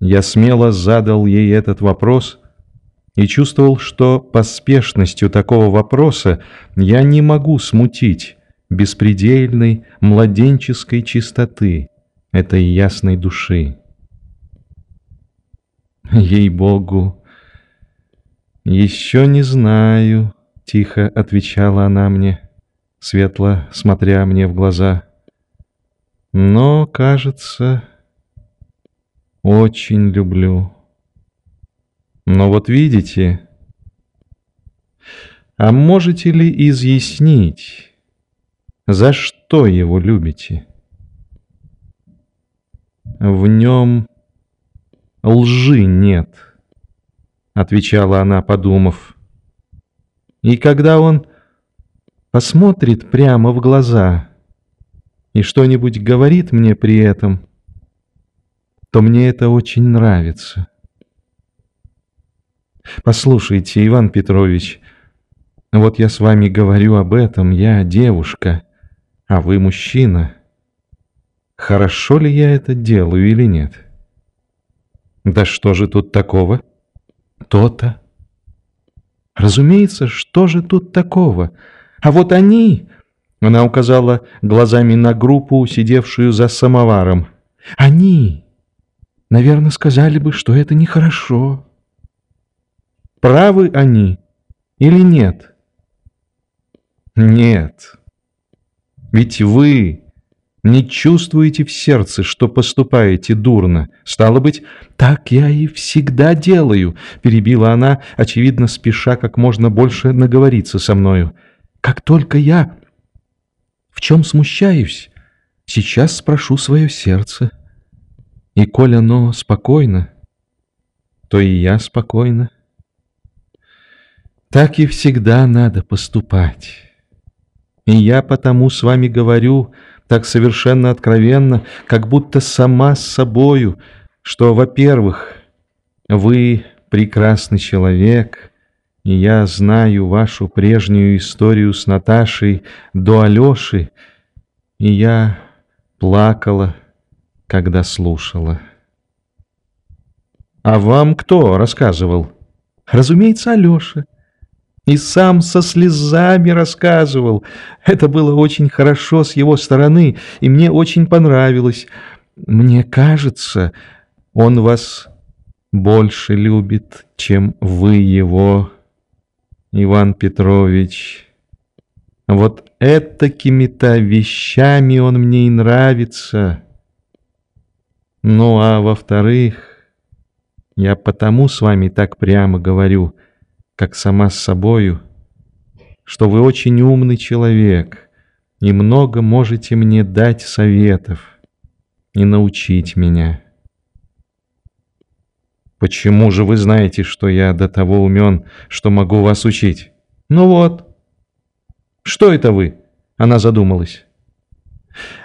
Я смело задал ей этот вопрос и чувствовал, что поспешностью такого вопроса я не могу смутить беспредельной младенческой чистоты этой ясной души. Ей-богу, еще не знаю, тихо отвечала она мне, светло смотря мне в глаза. Но, кажется, очень люблю. Но вот видите, а можете ли изъяснить, за что его любите? В нем лжи нет, отвечала она, подумав. И когда он посмотрит прямо в глаза и что-нибудь говорит мне при этом, то мне это очень нравится. Послушайте, Иван Петрович, вот я с вами говорю об этом, я девушка, а вы мужчина. Хорошо ли я это делаю или нет? Да что же тут такого? То-то. Разумеется, что же тут такого? А вот они... Она указала глазами на группу, сидевшую за самоваром. Они, наверное, сказали бы, что это нехорошо. Правы они или нет? Нет. Ведь вы не чувствуете в сердце, что поступаете дурно. Стало быть, так я и всегда делаю, перебила она, очевидно, спеша как можно больше наговориться со мною. Как только я в чем смущаюсь, сейчас спрошу свое сердце. И коль оно спокойно, то и я спокойна. Так и всегда надо поступать. И я потому с вами говорю так совершенно откровенно, как будто сама с собою, что, во-первых, вы прекрасный человек, и я знаю вашу прежнюю историю с Наташей до Алеши, и я плакала, когда слушала. А вам кто рассказывал? Разумеется, Алеша. И сам со слезами рассказывал. Это было очень хорошо с его стороны, и мне очень понравилось. Мне кажется, он вас больше любит, чем вы его, Иван Петрович. Вот этакими-то вещами он мне и нравится. Ну, а во-вторых, я потому с вами так прямо говорю — как сама с собою, что вы очень умный человек и много можете мне дать советов и научить меня. Почему же вы знаете, что я до того умен, что могу вас учить? Ну вот. Что это вы? Она задумалась.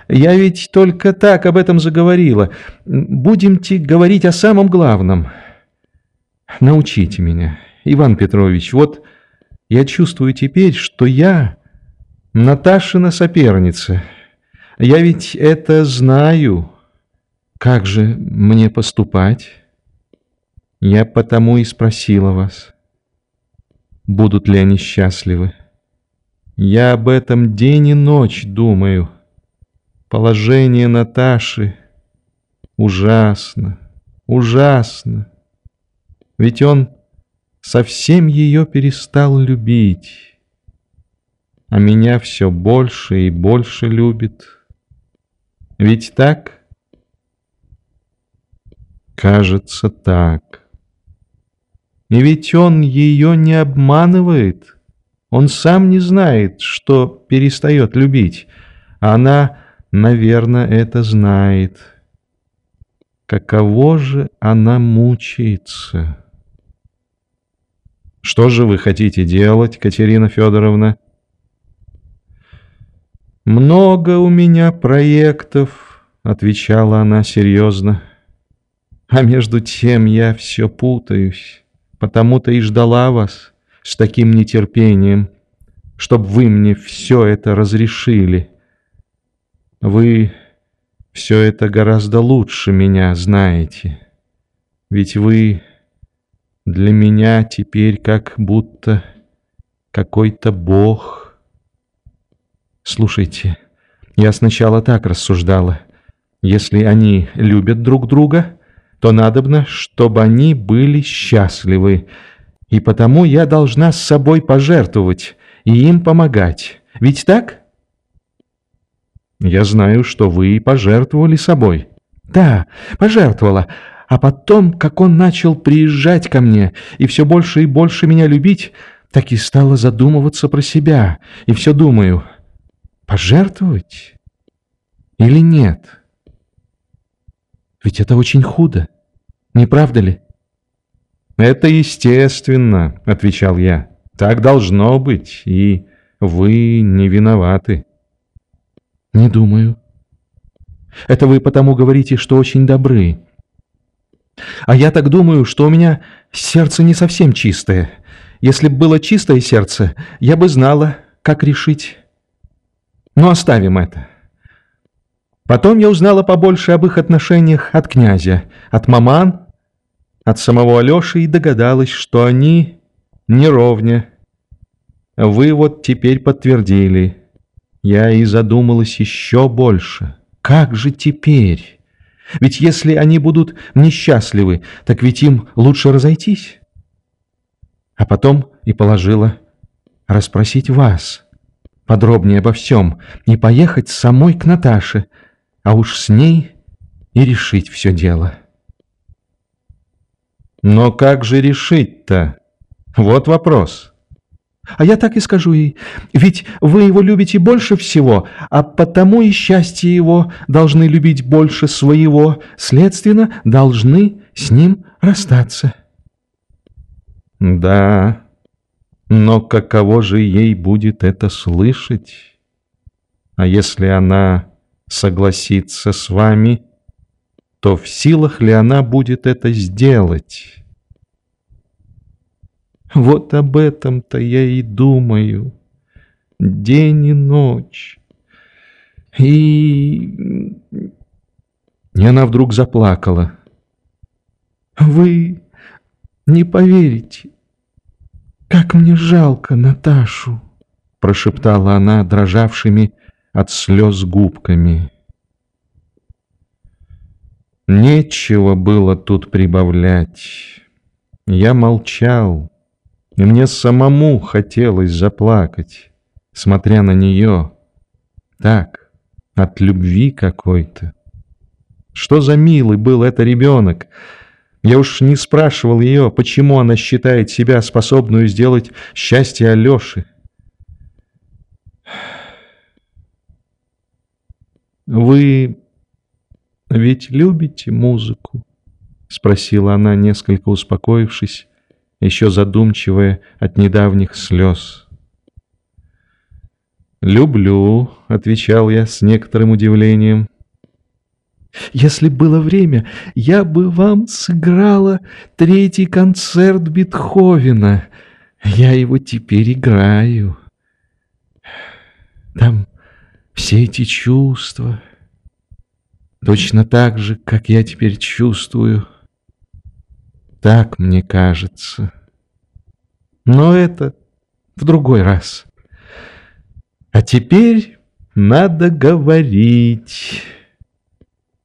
Я ведь только так об этом заговорила. Будемте говорить о самом главном. Научите меня. Иван Петрович, вот я чувствую теперь, что я Наташина соперница. Я ведь это знаю. Как же мне поступать? Я потому и спросила вас, будут ли они счастливы. Я об этом день и ночь думаю. Положение Наташи ужасно, ужасно. Ведь он совсем ее перестал любить, а меня все больше и больше любит. Ведь так? Кажется, так. И ведь он ее не обманывает. Он сам не знает, что перестает любить. А она, наверное, это знает. Каково же она мучается? Что же вы хотите делать, Катерина Федоровна? Много у меня проектов, отвечала она серьезно. А между тем я все путаюсь, потому-то и ждала вас с таким нетерпением, чтобы вы мне все это разрешили. Вы все это гораздо лучше меня знаете. Ведь вы для меня теперь как будто какой-то бог. Слушайте, я сначала так рассуждала. Если они любят друг друга, то надобно, чтобы они были счастливы. И потому я должна с собой пожертвовать и им помогать. Ведь так? Я знаю, что вы пожертвовали собой. Да, пожертвовала. А потом, как он начал приезжать ко мне и все больше и больше меня любить, так и стала задумываться про себя. И все думаю, пожертвовать или нет? Ведь это очень худо, не правда ли? «Это естественно», — отвечал я. «Так должно быть, и вы не виноваты». «Не думаю. Это вы потому говорите, что очень добры. А я так думаю, что у меня сердце не совсем чистое. Если бы было чистое сердце, я бы знала, как решить. Но оставим это. Потом я узнала побольше об их отношениях от князя, от маман, от самого Алеши и догадалась, что они не ровня. Вы вот теперь подтвердили. Я и задумалась еще больше. Как же теперь? Ведь если они будут несчастливы, так ведь им лучше разойтись. А потом и положила расспросить вас подробнее обо всем, не поехать самой к Наташе, а уж с ней и решить все дело. Но как же решить-то? Вот вопрос. А я так и скажу ей, ведь вы его любите больше всего, а потому и счастье его должны любить больше своего, следственно, должны с ним расстаться. Да, но каково же ей будет это слышать? А если она согласится с вами, то в силах ли она будет это сделать? Вот об этом-то я и думаю. День и ночь. И... И она вдруг заплакала. Вы не поверите, как мне жалко Наташу, прошептала она дрожавшими от слез губками. Нечего было тут прибавлять. Я молчал и мне самому хотелось заплакать, смотря на нее. Так, от любви какой-то. Что за милый был это ребенок? Я уж не спрашивал ее, почему она считает себя способную сделать счастье Алеши. «Вы ведь любите музыку?» — спросила она, несколько успокоившись еще задумчивая от недавних слез. «Люблю», — отвечал я с некоторым удивлением. «Если было время, я бы вам сыграла третий концерт Бетховена. Я его теперь играю. Там все эти чувства, точно так же, как я теперь чувствую». Так мне кажется. Но это в другой раз. А теперь надо говорить.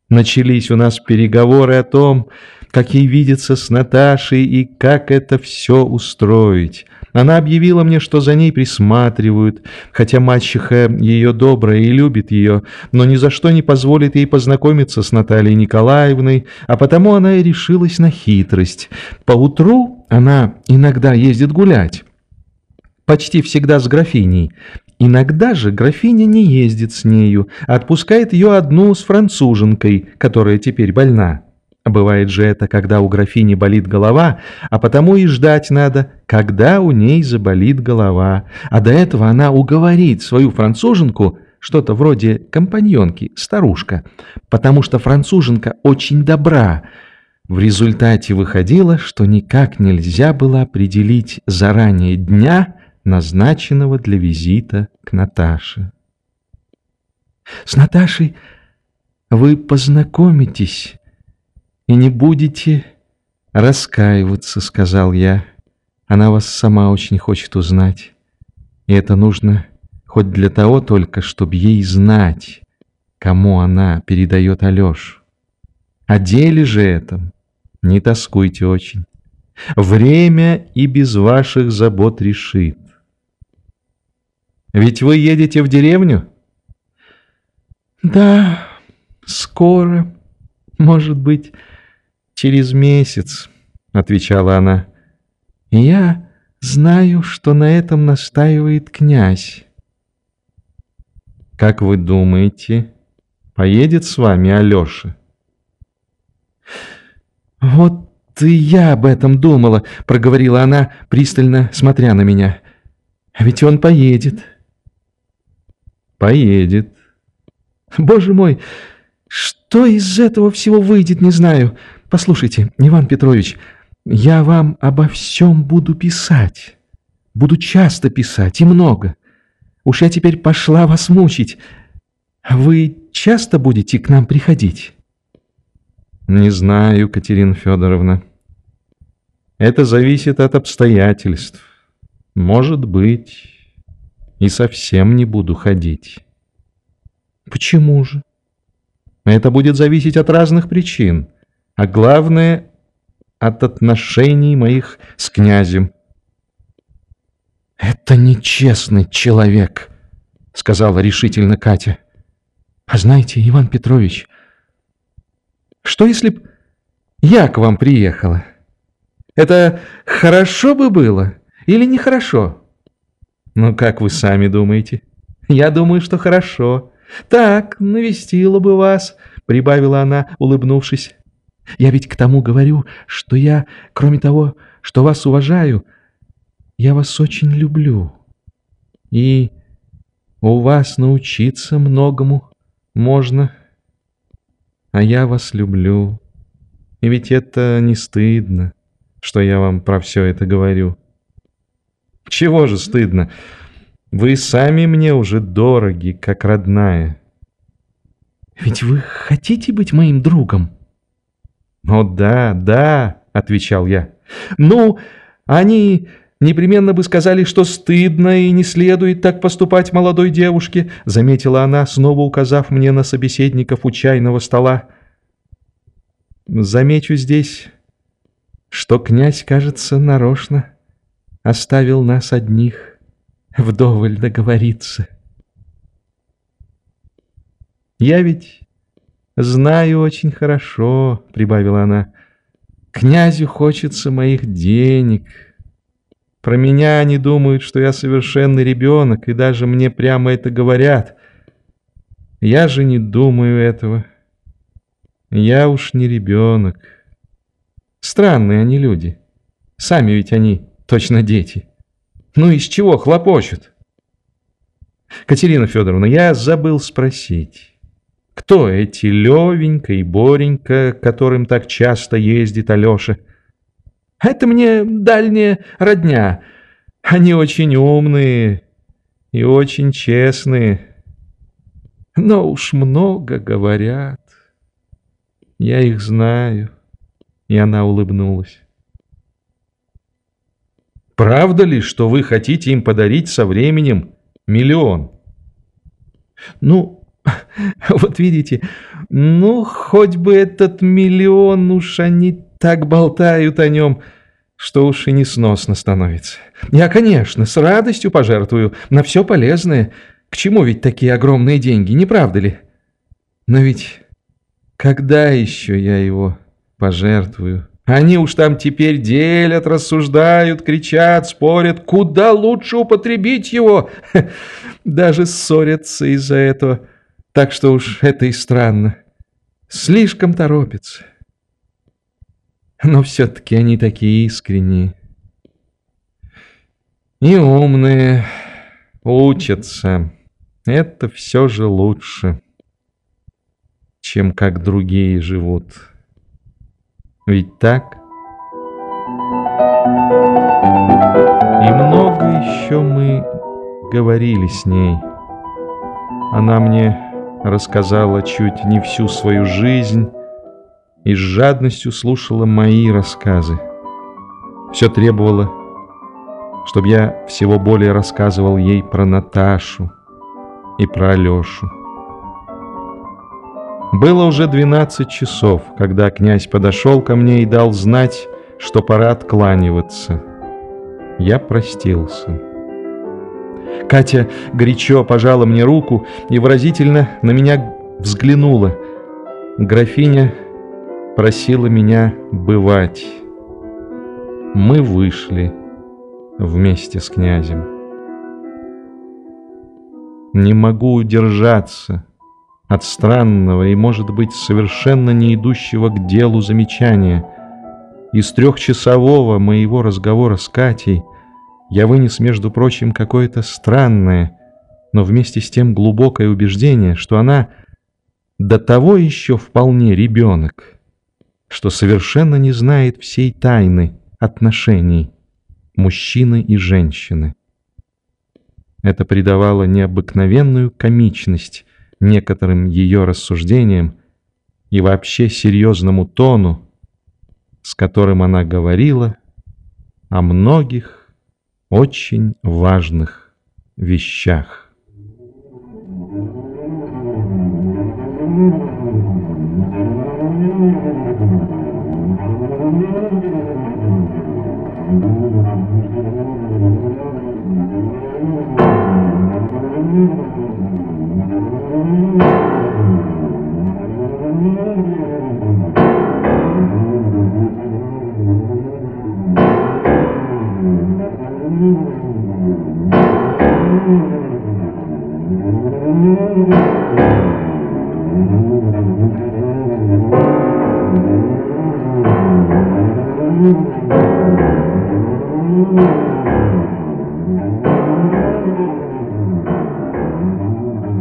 Начались у нас переговоры о том, как ей видеться с Наташей и как это все устроить. Она объявила мне, что за ней присматривают, хотя мачеха ее добрая и любит ее, но ни за что не позволит ей познакомиться с Натальей Николаевной, а потому она и решилась на хитрость. Поутру она иногда ездит гулять, почти всегда с графиней. Иногда же графиня не ездит с нею, отпускает ее одну с француженкой, которая теперь больна. Бывает же это, когда у графини болит голова, а потому и ждать надо, когда у ней заболит голова. А до этого она уговорит свою француженку, что-то вроде компаньонки, старушка, потому что француженка очень добра. В результате выходило, что никак нельзя было определить заранее дня, назначенного для визита к Наташе. «С Наташей вы познакомитесь», и не будете раскаиваться», — сказал я. «Она вас сама очень хочет узнать. И это нужно хоть для того только, чтобы ей знать, кому она передает Алешу. О деле же этом не тоскуйте очень. Время и без ваших забот решит. Ведь вы едете в деревню? Да, скоро, может быть, через месяц, отвечала она. Я знаю, что на этом настаивает князь. Как вы думаете, поедет с вами Алёша? Вот и я об этом думала, проговорила она, пристально смотря на меня. А ведь он поедет. Поедет. Боже мой, что из этого всего выйдет, не знаю. Послушайте, Иван Петрович, я вам обо всем буду писать. Буду часто писать и много. Уж я теперь пошла вас мучить. Вы часто будете к нам приходить? Не знаю, Катерина Федоровна. Это зависит от обстоятельств. Может быть и совсем не буду ходить. Почему же? Это будет зависеть от разных причин, а главное — от отношений моих с князем. «Это нечестный человек», — сказала решительно Катя. «А знаете, Иван Петрович, что если б я к вам приехала? Это хорошо бы было или нехорошо?» «Ну, как вы сами думаете?» «Я думаю, что хорошо. Так, навестила бы вас», — прибавила она, улыбнувшись. «Я ведь к тому говорю, что я, кроме того, что вас уважаю, я вас очень люблю. И у вас научиться многому можно, а я вас люблю. И ведь это не стыдно, что я вам про все это говорю». Чего же стыдно? Вы сами мне уже дороги, как родная. Ведь вы хотите быть моим другом? О, да, да, отвечал я. Ну, они непременно бы сказали, что стыдно и не следует так поступать молодой девушке, заметила она, снова указав мне на собеседников у чайного стола. Замечу здесь, что князь, кажется, нарочно оставил нас одних вдоволь договориться. «Я ведь знаю очень хорошо», — прибавила она, — «князю хочется моих денег. Про меня они думают, что я совершенный ребенок, и даже мне прямо это говорят. Я же не думаю этого. Я уж не ребенок. Странные они люди. Сами ведь они Точно дети. Ну из чего хлопочут? Катерина Федоровна, я забыл спросить. Кто эти Левенька и Боренька, которым так часто ездит Алеша? Это мне дальняя родня. Они очень умные и очень честные. Но уж много говорят. Я их знаю. И она улыбнулась. Правда ли, что вы хотите им подарить со временем миллион? Ну, вот видите, ну, хоть бы этот миллион, уж они так болтают о нем, что уж и несносно становится. Я, конечно, с радостью пожертвую на все полезное. К чему ведь такие огромные деньги, не правда ли? Но ведь когда еще я его пожертвую? Они уж там теперь делят, рассуждают, кричат, спорят, куда лучше употребить его. Даже ссорятся из-за этого. Так что уж это и странно. Слишком торопятся. Но все-таки они такие искренние. И умные, учатся. Это все же лучше, чем как другие живут. Ведь так? И много еще мы говорили с ней. Она мне рассказала чуть не всю свою жизнь и с жадностью слушала мои рассказы. Все требовало, чтобы я всего более рассказывал ей про Наташу и про Алешу. Было уже двенадцать часов, когда князь подошел ко мне и дал знать, что пора откланиваться. Я простился. Катя горячо пожала мне руку и выразительно на меня взглянула. Графиня просила меня бывать. Мы вышли вместе с князем. Не могу удержаться от странного и, может быть, совершенно не идущего к делу замечания. Из трехчасового моего разговора с Катей я вынес, между прочим, какое-то странное, но вместе с тем глубокое убеждение, что она до того еще вполне ребенок, что совершенно не знает всей тайны отношений мужчины и женщины. Это придавало необыкновенную комичность некоторым ее рассуждениям и вообще серьезному тону, с которым она говорила о многих очень важных вещах.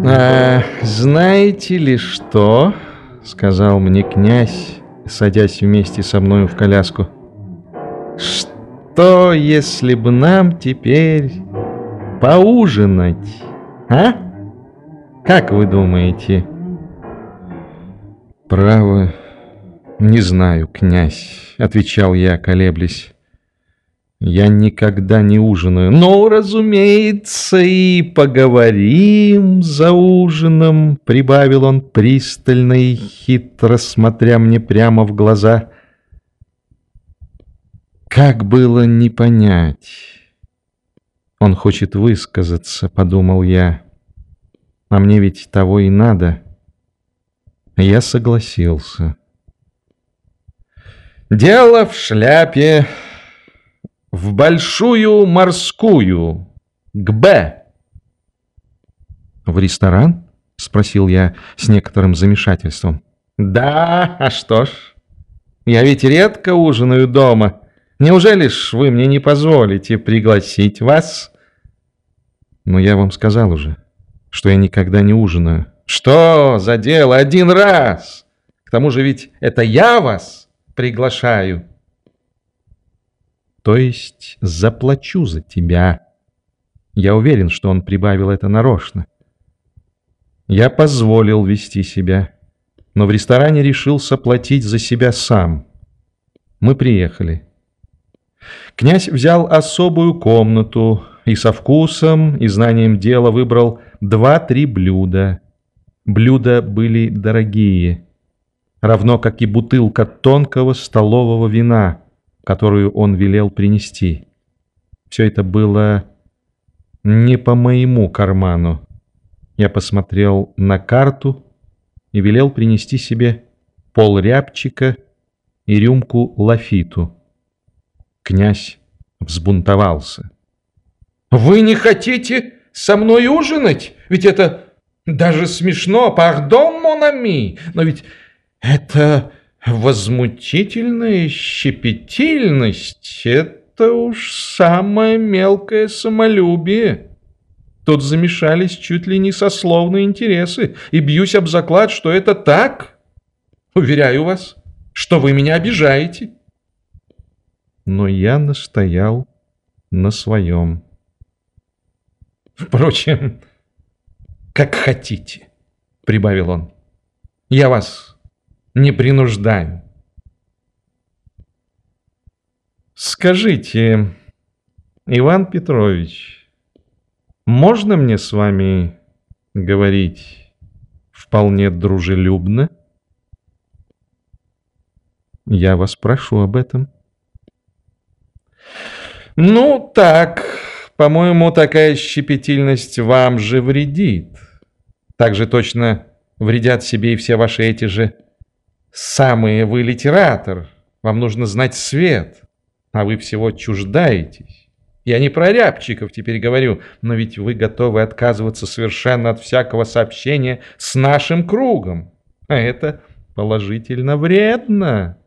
«А, знаете ли что?» — сказал мне князь, садясь вместе со мною в коляску. «Что, если бы нам теперь поужинать, а? Как вы думаете?» «Право, не знаю, князь», — отвечал я, колеблясь. Я никогда не ужинаю. Ну, разумеется, и поговорим за ужином, прибавил он пристально и хитро, смотря мне прямо в глаза. Как было не понять? Он хочет высказаться, подумал я. А мне ведь того и надо. Я согласился. Дело в шляпе в большую морскую, к Б. В ресторан? Спросил я с некоторым замешательством. Да, а что ж, я ведь редко ужинаю дома. Неужели ж вы мне не позволите пригласить вас? Но я вам сказал уже, что я никогда не ужинаю. Что за дело один раз? К тому же ведь это я вас приглашаю то есть заплачу за тебя. Я уверен, что он прибавил это нарочно. Я позволил вести себя, но в ресторане решился платить за себя сам. Мы приехали. Князь взял особую комнату и со вкусом и знанием дела выбрал два-три блюда. Блюда были дорогие, равно как и бутылка тонкого столового вина — которую он велел принести. Все это было не по моему карману. Я посмотрел на карту и велел принести себе пол рябчика и рюмку лафиту. Князь взбунтовался. «Вы не хотите со мной ужинать? Ведь это даже смешно, пардон, Монами, но ведь это Возмутительная щепетильность — это уж самое мелкое самолюбие. Тут замешались чуть ли не сословные интересы, и бьюсь об заклад, что это так. Уверяю вас, что вы меня обижаете но я настоял на своем. «Впрочем, как хотите», — прибавил он. «Я вас не принуждаю». «Скажите, Иван Петрович, можно мне с вами говорить вполне дружелюбно?» «Я вас прошу об этом», — ну, так, по-моему, такая щепетильность вам же вредит. Так же точно вредят себе и все ваши эти же самые вы литератор. Вам нужно знать свет, а вы всего чуждаетесь. Я не про рябчиков теперь говорю, но ведь вы готовы отказываться совершенно от всякого сообщения с нашим кругом. А это положительно вредно.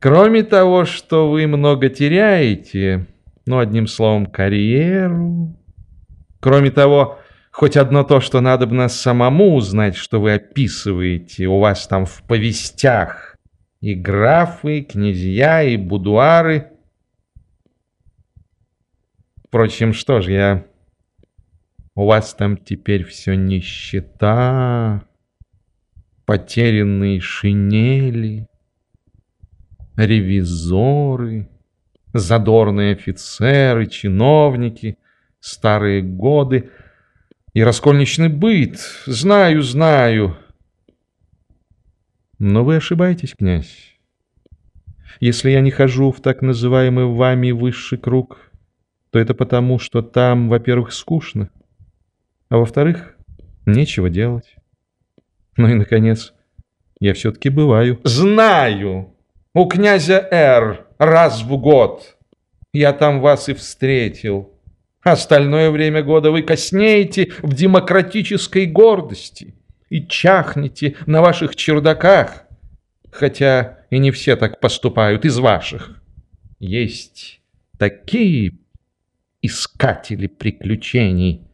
Кроме того, что вы много теряете, ну, одним словом, карьеру. Кроме того, хоть одно то, что надо бы нас самому узнать, что вы описываете у вас там в повестях. И графы, и князья, и будуары. Впрочем, что ж, я... У вас там теперь все нищета, потерянные шинели, ревизоры, задорные офицеры, чиновники, старые годы и раскольничный быт. Знаю, знаю. Но вы ошибаетесь, князь. Если я не хожу в так называемый вами высший круг, то это потому, что там, во-первых, скучно, а во-вторых, нечего делать. Ну и, наконец, я все-таки бываю. Знаю! У князя Р раз в год. Я там вас и встретил. Остальное время года вы коснеете в демократической гордости и чахнете на ваших чердаках, хотя и не все так поступают из ваших. Есть такие искатели приключений,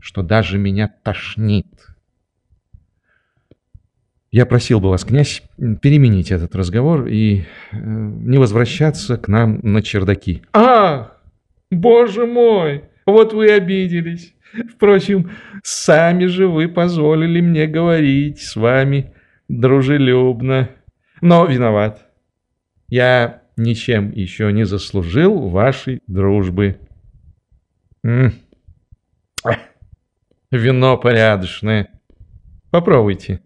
что даже меня тошнит. Я просил бы вас, князь, переменить этот разговор и э, не возвращаться к нам на чердаки. Ах, боже мой, вот вы обиделись. Впрочем, сами же вы позволили мне говорить с вами дружелюбно. Но виноват. Я ничем еще не заслужил вашей дружбы. М -м. Вино порядочное. Попробуйте.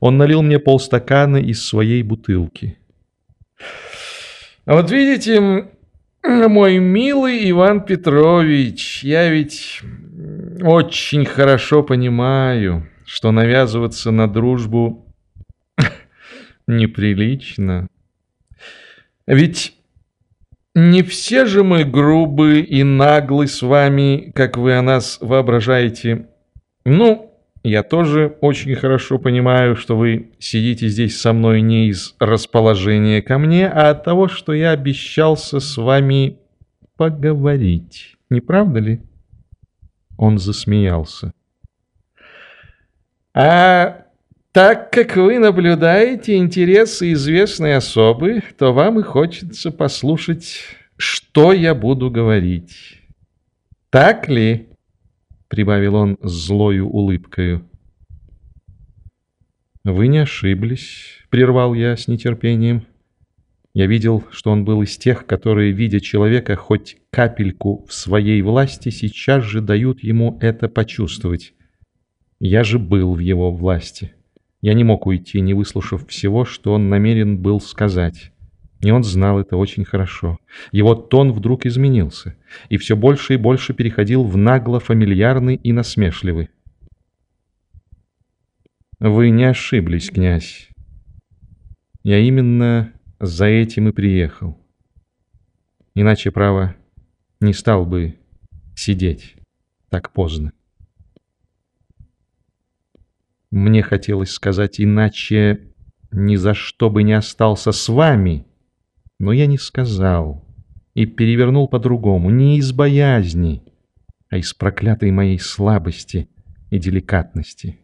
Он налил мне полстакана из своей бутылки. А вот видите, мой милый Иван Петрович, я ведь очень хорошо понимаю, что навязываться на дружбу неприлично. Ведь не все же мы грубы и наглы с вами, как вы о нас воображаете. Ну, я тоже очень хорошо понимаю, что вы сидите здесь со мной не из расположения ко мне, а от того, что я обещался с вами поговорить. Не правда ли? Он засмеялся. А так как вы наблюдаете интересы известной особы, то вам и хочется послушать, что я буду говорить. Так ли? Прибавил он злою улыбкою. «Вы не ошиблись», — прервал я с нетерпением. Я видел, что он был из тех, которые, видя человека хоть капельку в своей власти, сейчас же дают ему это почувствовать. Я же был в его власти. Я не мог уйти, не выслушав всего, что он намерен был сказать. И он знал это очень хорошо. Его тон вдруг изменился, и все больше и больше переходил в нагло-фамильярный и насмешливый. «Вы не ошиблись, князь. Я именно за этим и приехал. Иначе, право, не стал бы сидеть так поздно. Мне хотелось сказать иначе, ни за что бы не остался с вами» Но я не сказал и перевернул по-другому, не из боязни, а из проклятой моей слабости и деликатности.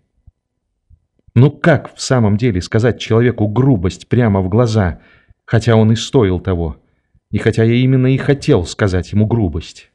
Ну как в самом деле сказать человеку грубость прямо в глаза, хотя он и стоил того, и хотя я именно и хотел сказать ему грубость?